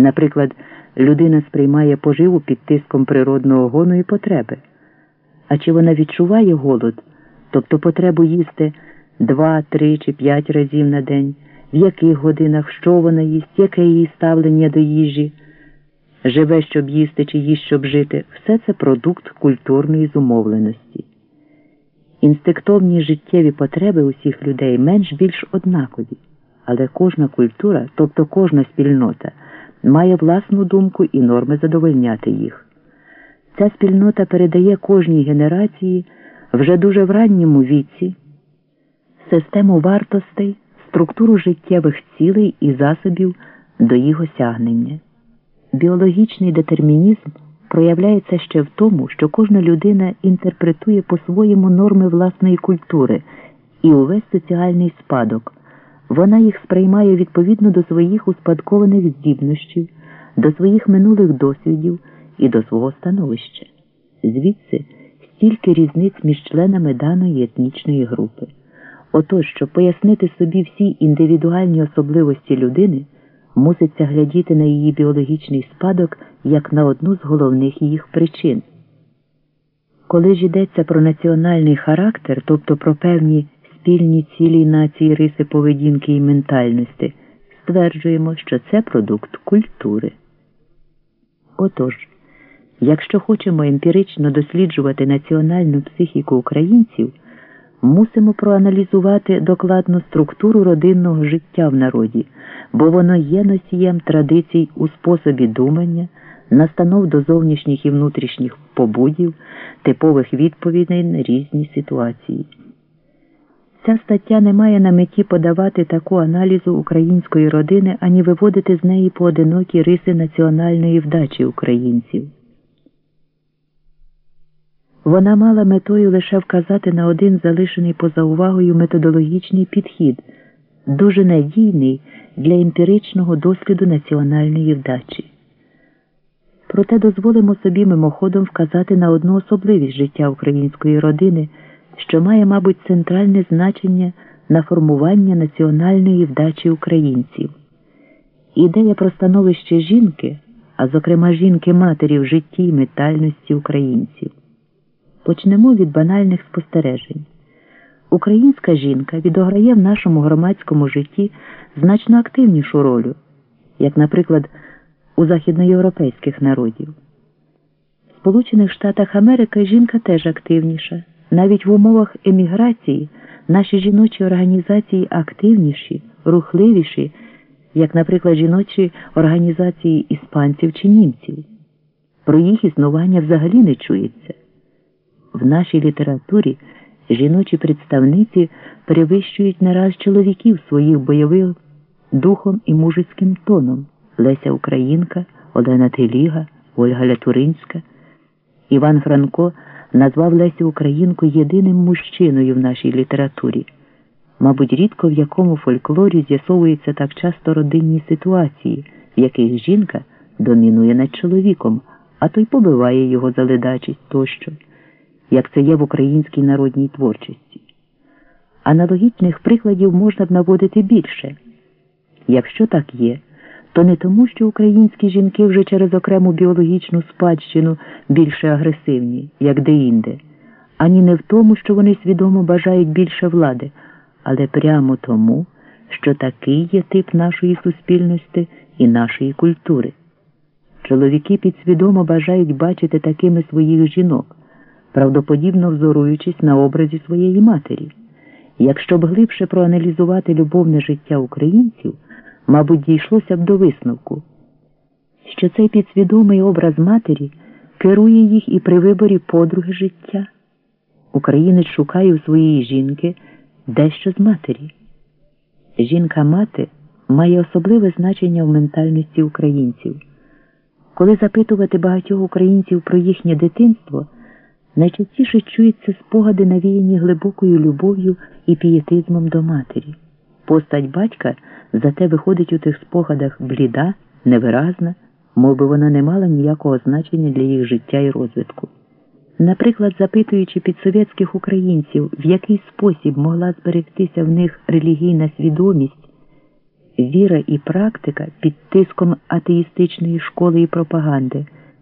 Наприклад, людина сприймає поживу під тиском природного гону і потреби. А чи вона відчуває голод, тобто потребу їсти два, три чи п'ять разів на день, в яких годинах, що вона їсть, яке її ставлення до їжі, живе, щоб їсти чи їсть, щоб жити, все це продукт культурної зумовленості. Інстинктовні життєві потреби усіх людей менш більш однакові, але кожна культура, тобто кожна спільнота, має власну думку і норми задовольняти їх. Ця спільнота передає кожній генерації вже дуже в ранньому віці систему вартостей, структуру життєвих цілей і засобів до їх осягнення. Біологічний детермінізм проявляється ще в тому, що кожна людина інтерпретує по-своєму норми власної культури і увесь соціальний спадок. Вона їх сприймає відповідно до своїх успадкованих здібностей, до своїх минулих досвідів і до свого становища. Звідси стільки різниць між членами даної етнічної групи. Отож, щоб пояснити собі всі індивідуальні особливості людини, муситься глядіти на її біологічний спадок як на одну з головних їх причин. Коли ж йдеться про національний характер, тобто про певні спільні цілі нації риси поведінки і ментальності, стверджуємо, що це продукт культури. Отож, якщо хочемо емпірично досліджувати національну психіку українців, мусимо проаналізувати докладну структуру родинного життя в народі, бо воно є носієм традицій у способі думання, настанов до зовнішніх і внутрішніх побудів, типових відповідей на різні ситуації. Ця стаття не має на меті подавати таку аналізу української родини, ані виводити з неї поодинокі риси національної вдачі українців. Вона мала метою лише вказати на один залишений поза увагою методологічний підхід, дуже надійний для емпіричного досліду національної вдачі. Проте дозволимо собі мимоходом вказати на одну особливість життя української родини що має, мабуть, центральне значення на формування національної вдачі українців. Ідея про становище жінки, а зокрема жінки матері в житті і метальності українців. Почнемо від банальних спостережень. Українська жінка відограє в нашому громадському житті значно активнішу роль, як, наприклад, у західноєвропейських народів. В Сполучених Штатах Америки жінка теж активніша. Навіть в умовах еміграції наші жіночі організації активніші, рухливіші, як, наприклад, жіночі організації іспанців чи німців. Про їх існування взагалі не чується. В нашій літературі жіночі представниці перевищують не раз чоловіків своїх бойових духом і мужицьким тоном Леся Українка, Олена Теліга, Ольга Лятуринська, Іван Франко назвав Лесю Українку єдиним мужчиною в нашій літературі. Мабуть, рідко в якому фольклорі з'ясовуються так часто родинні ситуації, в яких жінка домінує над чоловіком, а той побиває його за ледачість тощо, як це є в українській народній творчості. Аналогічних прикладів можна б наводити більше. Якщо так є, то не тому, що українські жінки вже через окрему біологічну спадщину більше агресивні, як деінде, ані не в тому, що вони свідомо бажають більше влади, але прямо тому, що такий є тип нашої суспільності і нашої культури. Чоловіки підсвідомо бажають бачити такими своїх жінок, правдоподібно взоруючись на образі своєї матері. Якщо б глибше проаналізувати любовне життя українців мабуть, дійшлося б до висновку, що цей підсвідомий образ матері керує їх і при виборі подруги життя. Українець шукає у своєї жінки дещо з матері. Жінка-мати має особливе значення в ментальності українців. Коли запитувати багатьох українців про їхнє дитинство, найчастіше чуються спогади, навіяні глибокою любов'ю і пієтизмом до матері. Постать батька зате виходить у тих спогадах бліда, невиразна, мов би вона не мала ніякого значення для їх життя і розвитку. Наприклад, запитуючи підсовєтських українців, в який спосіб могла зберегтися в них релігійна свідомість, віра і практика під тиском атеїстичної школи і пропаганди.